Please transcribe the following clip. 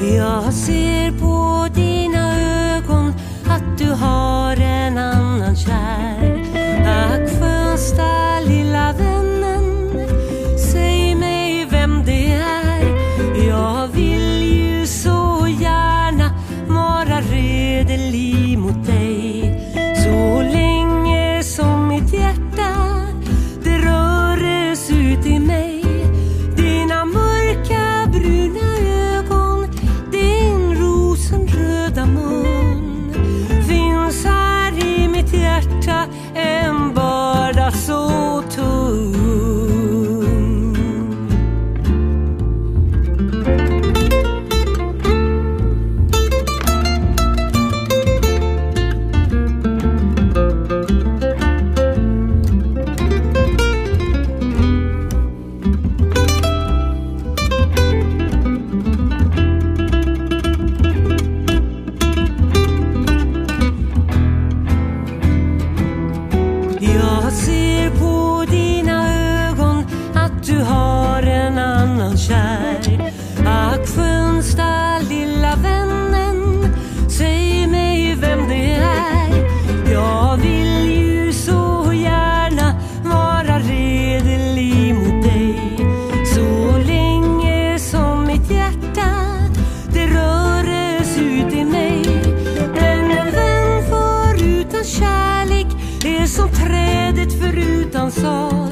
Jag ser på dina ögon att du har en annan kär. Ack skönsta lilla vännen, säg mig vem det är. Jag vill ju så gärna vara redelig mot dig. Så länge som mitt hjärta det röres ut i mig. Dina mörka bruna ögon chanson